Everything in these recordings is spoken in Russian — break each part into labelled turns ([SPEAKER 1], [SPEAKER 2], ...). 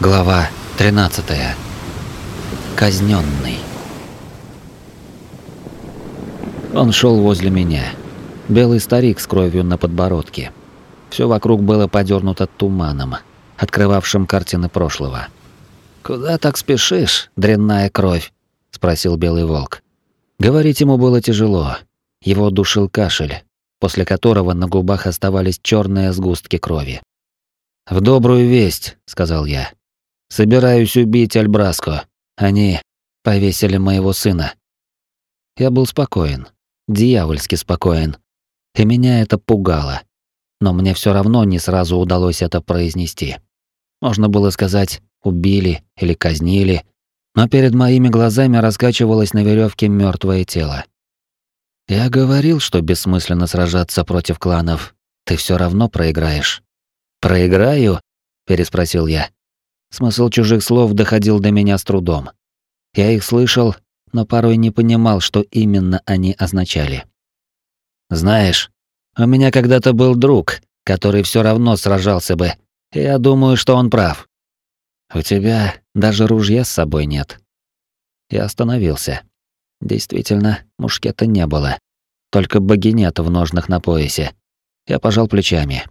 [SPEAKER 1] Глава 13. Казненный. Он шел возле меня. Белый старик с кровью на подбородке. Все вокруг было подернуто туманом, открывавшим картины прошлого. «Куда так спешишь, дрянная кровь?» — спросил Белый Волк. Говорить ему было тяжело. Его душил кашель, после которого на губах оставались черные сгустки крови. «В добрую весть», — сказал я. Собираюсь убить Альбраско. Они повесили моего сына. Я был спокоен, дьявольски спокоен. И меня это пугало. Но мне все равно не сразу удалось это произнести. Можно было сказать «убили» или «казнили», но перед моими глазами раскачивалось на веревке мертвое тело. Я говорил, что бессмысленно сражаться против кланов. Ты все равно проиграешь. Проиграю? переспросил я. Смысл чужих слов доходил до меня с трудом. Я их слышал, но порой не понимал, что именно они означали. Знаешь, у меня когда-то был друг, который все равно сражался бы, я думаю, что он прав. У тебя даже ружья с собой нет. Я остановился. Действительно, мушкета не было. Только багинет в ножнах на поясе. Я пожал плечами.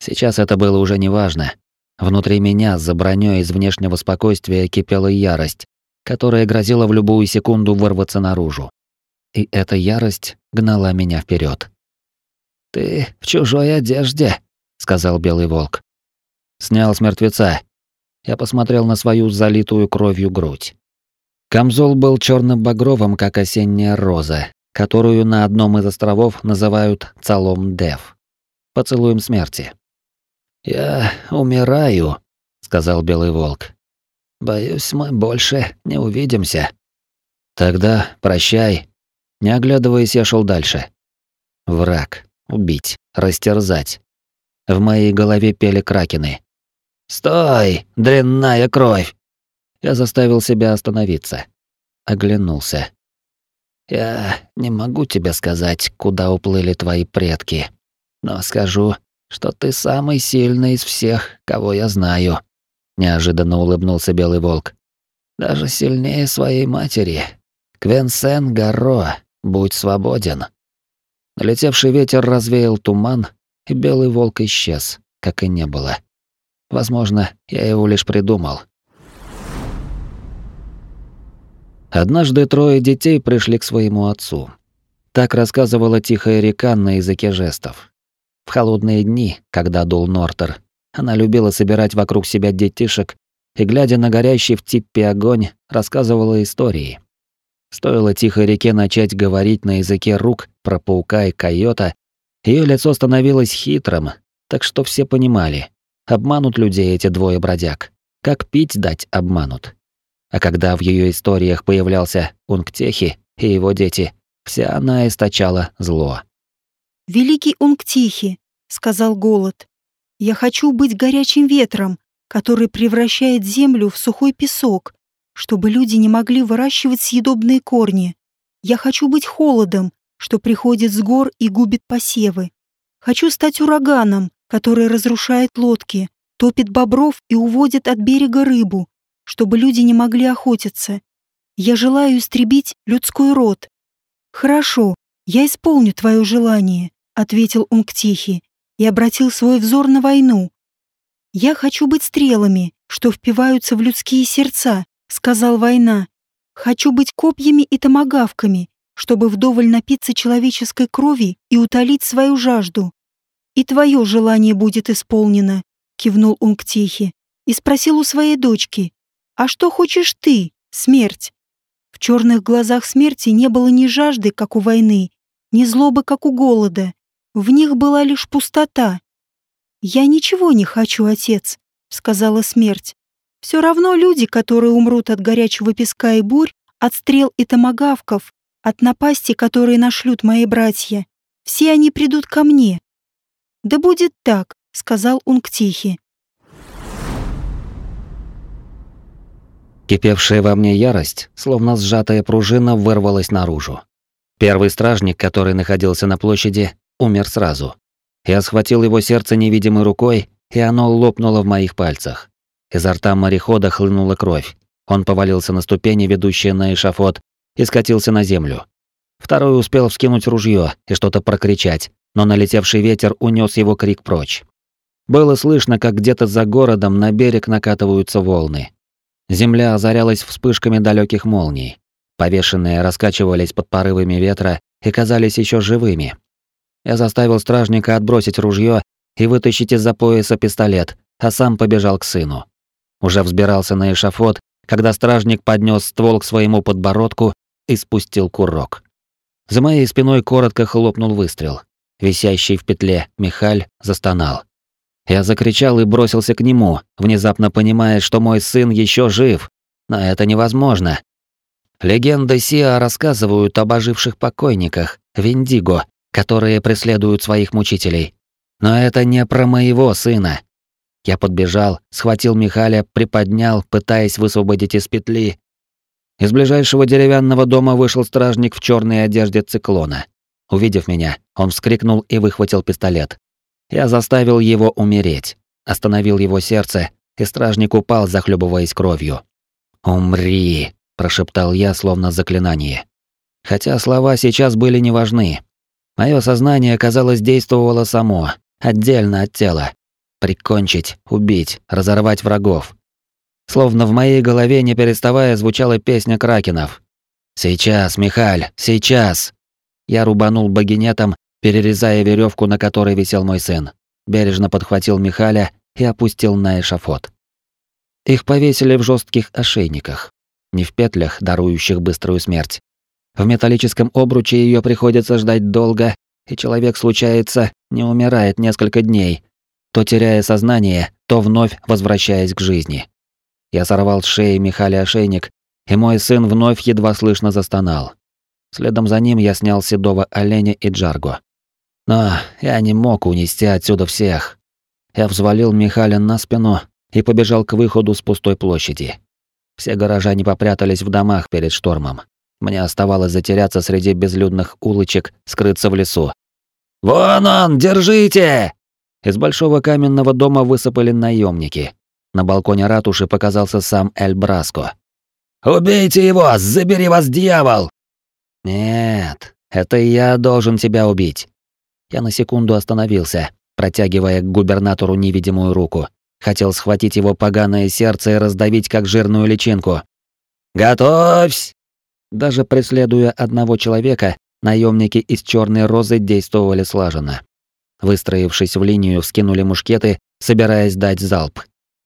[SPEAKER 1] Сейчас это было уже неважно. Внутри меня за бронёй из внешнего спокойствия кипела ярость, которая грозила в любую секунду вырваться наружу. И эта ярость гнала меня вперед. «Ты в чужой одежде», — сказал Белый Волк. Снял с мертвеца. Я посмотрел на свою залитую кровью грудь. Камзол был черно багровым как осенняя роза, которую на одном из островов называют Цалом Дев. Поцелуем смерти. «Я умираю», — сказал Белый Волк. «Боюсь, мы больше не увидимся». «Тогда прощай». Не оглядываясь, я шел дальше. Враг. Убить. Растерзать. В моей голове пели кракены. «Стой, дрянная кровь!» Я заставил себя остановиться. Оглянулся. «Я не могу тебе сказать, куда уплыли твои предки, но скажу, что ты самый сильный из всех, кого я знаю», — неожиданно улыбнулся Белый Волк. «Даже сильнее своей матери. Квенсен Гарро, будь свободен». Налетевший ветер развеял туман, и Белый Волк исчез, как и не было. Возможно, я его лишь придумал. Однажды трое детей пришли к своему отцу. Так рассказывала тихая река на языке жестов. В холодные дни, когда дул Нортер, она любила собирать вокруг себя детишек и, глядя на горящий в типе огонь, рассказывала истории. Стоило тихой реке начать говорить на языке рук про паука и койота, ее лицо становилось хитрым, так что все понимали, обманут людей эти двое бродяг. Как пить дать обманут. А когда в ее историях появлялся Унгтехи и его дети, вся она источала зло.
[SPEAKER 2] «Великий Унгтихи», — сказал голод, — «я хочу быть горячим ветром, который превращает землю в сухой песок, чтобы люди не могли выращивать съедобные корни. Я хочу быть холодом, что приходит с гор и губит посевы. Хочу стать ураганом, который разрушает лодки, топит бобров и уводит от берега рыбу, чтобы люди не могли охотиться. Я желаю истребить людской род. Хорошо, я исполню твое желание, ответил Унгтихи и обратил свой взор на войну. «Я хочу быть стрелами, что впиваются в людские сердца», — сказал война. «Хочу быть копьями и томагавками, чтобы вдоволь напиться человеческой крови и утолить свою жажду. И твое желание будет исполнено», — кивнул Унгтихи и спросил у своей дочки. «А что хочешь ты, смерть?» В черных глазах смерти не было ни жажды, как у войны, ни злобы, как у голода. В них была лишь пустота. «Я ничего не хочу, отец», — сказала смерть. «Все равно люди, которые умрут от горячего песка и бурь, от стрел и томагавков, от напасти, которые нашлют мои братья, все они придут ко мне». «Да будет так», — сказал Унгтихи.
[SPEAKER 1] Кипевшая во мне ярость, словно сжатая пружина, вырвалась наружу. Первый стражник, который находился на площади, умер сразу. Я схватил его сердце невидимой рукой, и оно лопнуло в моих пальцах. Изо рта морехода хлынула кровь. Он повалился на ступени, ведущие на эшафот, и скатился на землю. Второй успел вскинуть ружье и что-то прокричать, но налетевший ветер унес его крик прочь. Было слышно, как где-то за городом на берег накатываются волны. Земля озарялась вспышками далеких молний. Повешенные раскачивались под порывами ветра и казались еще живыми. Я заставил стражника отбросить ружье и вытащить из-за пояса пистолет, а сам побежал к сыну. Уже взбирался на эшафот, когда стражник поднес ствол к своему подбородку и спустил курок. За моей спиной коротко хлопнул выстрел. Висящий в петле Михаль застонал. Я закричал и бросился к нему, внезапно понимая, что мой сын еще жив. Но это невозможно. Легенды Сиа рассказывают об оживших покойниках, Виндиго, которые преследуют своих мучителей. Но это не про моего сына. Я подбежал, схватил Михаля, приподнял, пытаясь высвободить из петли. Из ближайшего деревянного дома вышел стражник в черной одежде циклона. Увидев меня, он вскрикнул и выхватил пистолет. Я заставил его умереть, остановил его сердце, и стражник упал, захлебываясь кровью. «Умри!» – прошептал я, словно заклинание. Хотя слова сейчас были не важны. Мое сознание, казалось, действовало само, отдельно от тела. Прикончить, убить, разорвать врагов. Словно в моей голове, не переставая, звучала песня кракенов. «Сейчас, Михаль, сейчас!» Я рубанул богинетом, перерезая веревку, на которой висел мой сын. Бережно подхватил Михаля и опустил на эшафот. Их повесили в жестких ошейниках, не в петлях, дарующих быструю смерть. В металлическом обруче ее приходится ждать долго, и человек случается, не умирает несколько дней, то теряя сознание, то вновь возвращаясь к жизни. Я сорвал с шеи Михаля ошейник, и мой сын вновь едва слышно застонал. Следом за ним я снял седого оленя и Джарго. Но я не мог унести отсюда всех. Я взвалил Михаля на спину и побежал к выходу с пустой площади. Все горожане попрятались в домах перед штормом. Мне оставалось затеряться среди безлюдных улочек, скрыться в лесу. «Вон он, держите!» Из большого каменного дома высыпали наемники. На балконе ратуши показался сам Эль Браско. «Убейте его! Забери вас, дьявол!» «Нет, это я должен тебя убить. Я на секунду остановился, протягивая к губернатору невидимую руку. Хотел схватить его поганое сердце и раздавить как жирную личинку. «Готовься!» Даже преследуя одного человека, наемники из черной розы действовали слаженно. Выстроившись в линию, вскинули мушкеты, собираясь дать залп.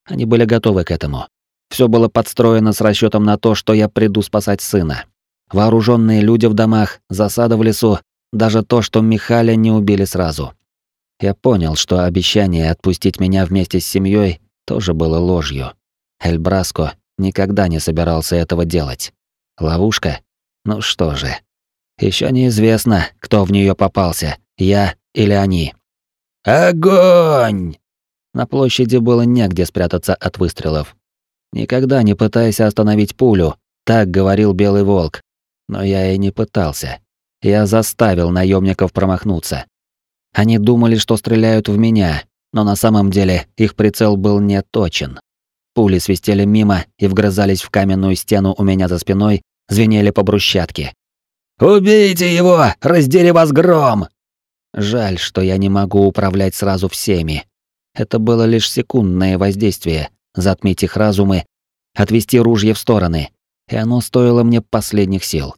[SPEAKER 1] Они были готовы к этому. Все было подстроено с расчетом на то, что я приду спасать сына. Вооруженные люди в домах, засада в лесу, даже то, что Михаля не убили сразу. Я понял, что обещание отпустить меня вместе с семьей тоже было ложью. Эль Браско никогда не собирался этого делать. Ловушка? Ну что же. Еще неизвестно, кто в нее попался, я или они. Огонь! На площади было негде спрятаться от выстрелов. Никогда не пытайся остановить пулю, так говорил Белый Волк. Но я и не пытался. Я заставил наемников промахнуться. Они думали, что стреляют в меня, но на самом деле их прицел был не точен. Пули свистели мимо и вгрызались в каменную стену у меня за спиной, звенели по брусчатке. «Убейте его! Раздери вас гром!» Жаль, что я не могу управлять сразу всеми. Это было лишь секундное воздействие, затмить их разумы, отвести ружья в стороны, и оно стоило мне последних сил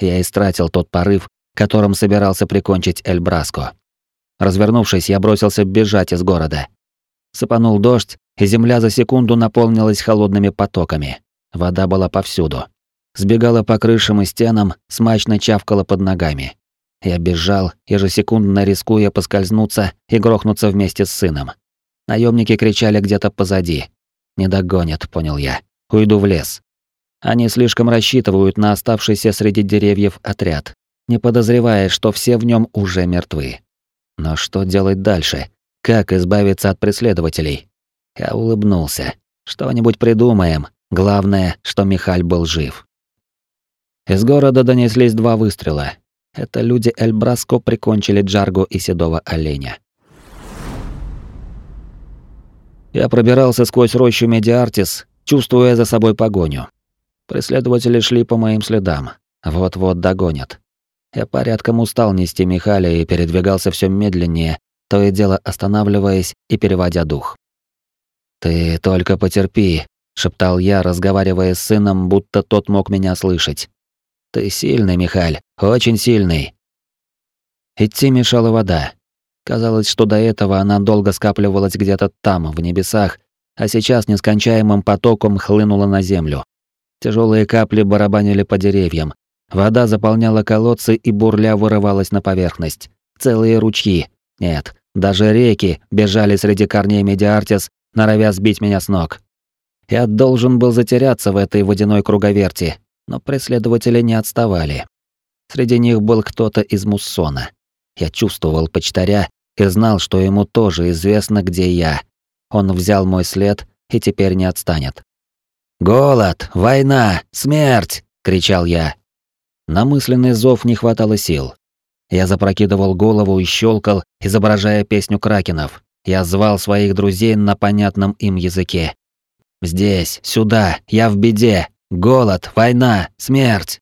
[SPEAKER 1] я истратил тот порыв, которым собирался прикончить Эль Браско. Развернувшись, я бросился бежать из города. Сыпанул дождь, земля за секунду наполнилась холодными потоками. Вода была повсюду. Сбегала по крышам и стенам, смачно чавкала под ногами. Я бежал, ежесекундно рискуя поскользнуться и грохнуться вместе с сыном. Наемники кричали где-то позади. «Не догонят», — понял я. «Уйду в лес». Они слишком рассчитывают на оставшийся среди деревьев отряд, не подозревая, что все в нем уже мертвы. Но что делать дальше? Как избавиться от преследователей? Я улыбнулся. Что-нибудь придумаем. Главное, что Михаль был жив. Из города донеслись два выстрела. Это люди Эльбраско прикончили Джарго и Седого оленя. Я пробирался сквозь рощу Медиартис, чувствуя за собой погоню. Преследователи шли по моим следам. Вот-вот догонят. Я порядком устал нести Михаля и передвигался все медленнее, то и дело останавливаясь и переводя дух. «Ты только потерпи», — шептал я, разговаривая с сыном, будто тот мог меня слышать. «Ты сильный, Михаль, очень сильный». Идти мешала вода. Казалось, что до этого она долго скапливалась где-то там, в небесах, а сейчас нескончаемым потоком хлынула на землю. Тяжелые капли барабанили по деревьям. Вода заполняла колодцы и бурля вырывалась на поверхность. Целые ручьи. Нет, даже реки бежали среди корней Медиартис, норовя сбить меня с ног. Я должен был затеряться в этой водяной круговерти, но преследователи не отставали. Среди них был кто-то из Муссона. Я чувствовал почтаря и знал, что ему тоже известно, где я. Он взял мой след и теперь не отстанет. «Голод! Война! Смерть!» — кричал я. На мысленный зов не хватало сил. Я запрокидывал голову и щелкал, изображая песню кракенов. Я звал своих друзей на понятном им языке. «Здесь, сюда, я в беде! Голод, война, смерть!»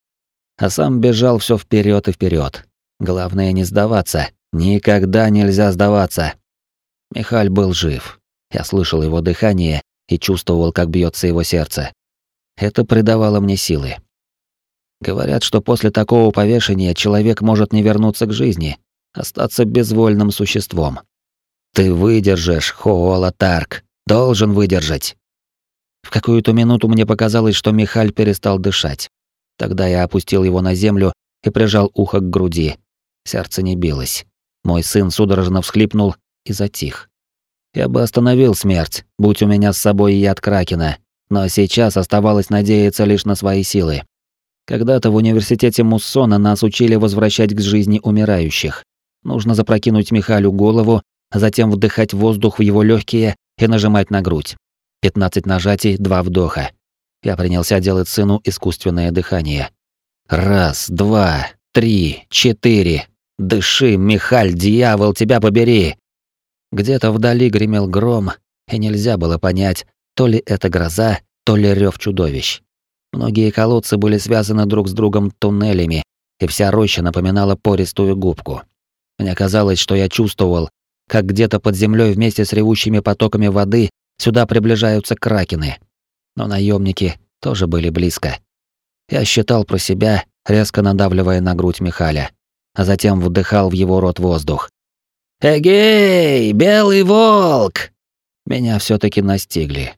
[SPEAKER 1] А сам бежал все вперед и вперед. Главное не сдаваться. Никогда нельзя сдаваться. Михаль был жив. Я слышал его дыхание и чувствовал, как бьется его сердце. Это придавало мне силы. Говорят, что после такого повешения человек может не вернуться к жизни, остаться безвольным существом. Ты выдержишь, Хоола Тарк, должен выдержать. В какую-то минуту мне показалось, что Михаль перестал дышать. Тогда я опустил его на землю и прижал ухо к груди. Сердце не билось. Мой сын судорожно всхлипнул и затих. Я бы остановил смерть, будь у меня с собой яд Кракена, но сейчас оставалось надеяться лишь на свои силы. Когда-то в университете Муссона нас учили возвращать к жизни умирающих. Нужно запрокинуть Михалю голову, а затем вдыхать воздух в его легкие и нажимать на грудь. 15 нажатий, два вдоха. Я принялся делать сыну искусственное дыхание. Раз, два, три, четыре. Дыши, Михаль, дьявол, тебя побери. Где-то вдали гремел гром, и нельзя было понять, то ли это гроза, то ли рев чудовищ. Многие колодцы были связаны друг с другом туннелями, и вся роща напоминала пористую губку. Мне казалось, что я чувствовал, как где-то под землей вместе с ревущими потоками воды сюда приближаются кракены. Но наемники тоже были близко. Я считал про себя, резко надавливая на грудь Михаля, а затем вдыхал в его рот воздух. «Эгей, белый волк!» Меня все таки настигли.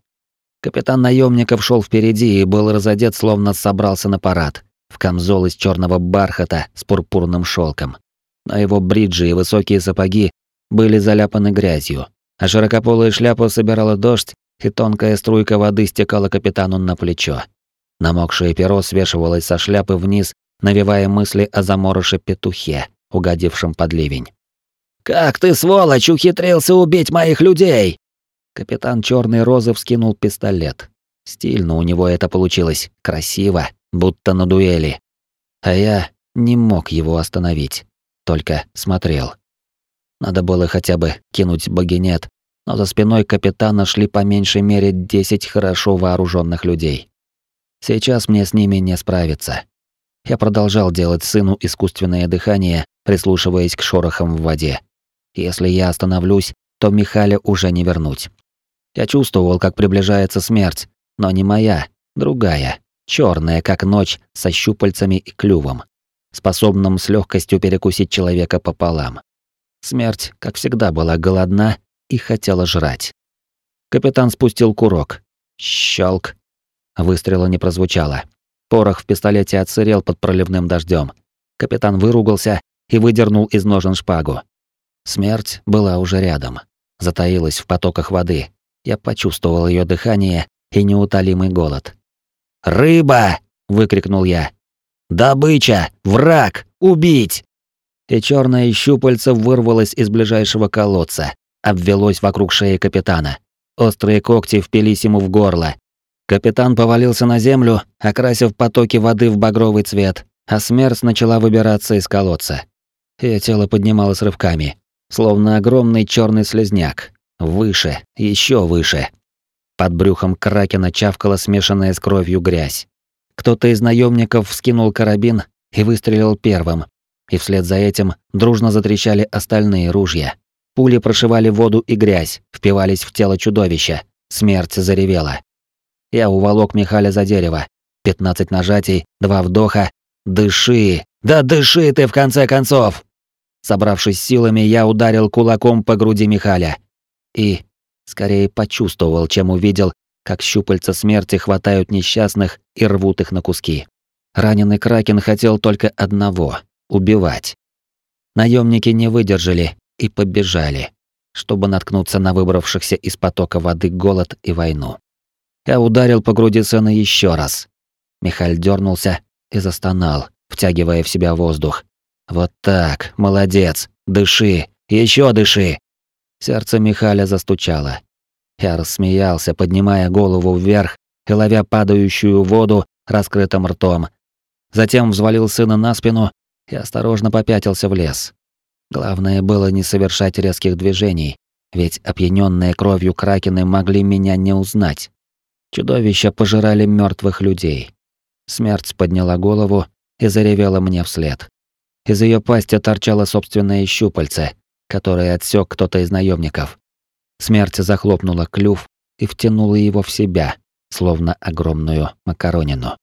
[SPEAKER 1] Капитан наемников шел впереди и был разодет, словно собрался на парад, в камзол из черного бархата с пурпурным шелком. На его бриджи и высокие сапоги были заляпаны грязью, а широкополая шляпа собирала дождь, и тонкая струйка воды стекала капитану на плечо. Намокшее перо свешивалось со шляпы вниз, навевая мысли о заморыше-петухе, угодившем под ливень. «Как ты, сволочь, ухитрился убить моих людей!» Капитан Черной Розы вскинул пистолет. Стильно у него это получилось, красиво, будто на дуэли. А я не мог его остановить, только смотрел. Надо было хотя бы кинуть багинет, но за спиной капитана шли по меньшей мере десять хорошо вооруженных людей. Сейчас мне с ними не справиться. Я продолжал делать сыну искусственное дыхание, прислушиваясь к шорохам в воде. Если я остановлюсь, то Михаля уже не вернуть. Я чувствовал, как приближается смерть, но не моя, другая, черная, как ночь, со щупальцами и клювом, способным с легкостью перекусить человека пополам. Смерть, как всегда, была голодна и хотела жрать. Капитан спустил курок. Щелк. Выстрела не прозвучало. Порох в пистолете отсырел под проливным дождем. Капитан выругался и выдернул из ножен шпагу. Смерть была уже рядом, затаилась в потоках воды, я почувствовал ее дыхание и неутолимый голод. «Рыба!» — выкрикнул я. «Добыча! Враг! Убить!» И черное щупальце вырвалось из ближайшего колодца, обвелось вокруг шеи капитана. Острые когти впились ему в горло. Капитан повалился на землю, окрасив потоки воды в багровый цвет, а смерть начала выбираться из колодца. Ее тело поднималось рывками, словно огромный черный слезняк, Выше, еще выше. Под брюхом кракена чавкала смешанная с кровью грязь. Кто-то из наемников вскинул карабин и выстрелил первым, и вслед за этим дружно затрещали остальные ружья. Пули прошивали воду и грязь, впивались в тело чудовища. Смерть заревела. Я уволок Михаля за дерево. Пятнадцать нажатий, два вдоха. «Дыши! Да дыши ты, в конце концов!» Собравшись силами, я ударил кулаком по груди Михаля. И скорее почувствовал, чем увидел, как щупальца смерти хватают несчастных и рвут их на куски. Раненый Кракен хотел только одного — убивать. Наемники не выдержали и побежали, чтобы наткнуться на выбравшихся из потока воды голод и войну. Я ударил по груди сына еще раз. Михаль дернулся и застонал, втягивая в себя воздух. Вот так, молодец, дыши, еще дыши. Сердце Михаля застучало. Я рассмеялся, поднимая голову вверх и ловя падающую воду раскрытым ртом. Затем взвалил сына на спину и осторожно попятился в лес. Главное было не совершать резких движений, ведь опьяненные кровью кракены могли меня не узнать. Чудовища пожирали мертвых людей. Смерть подняла голову и заревела мне вслед. Из ее пасти торчало собственное щупальце, которое отсек кто-то из наемников. Смерть захлопнула клюв и втянула его в себя, словно огромную макаронину.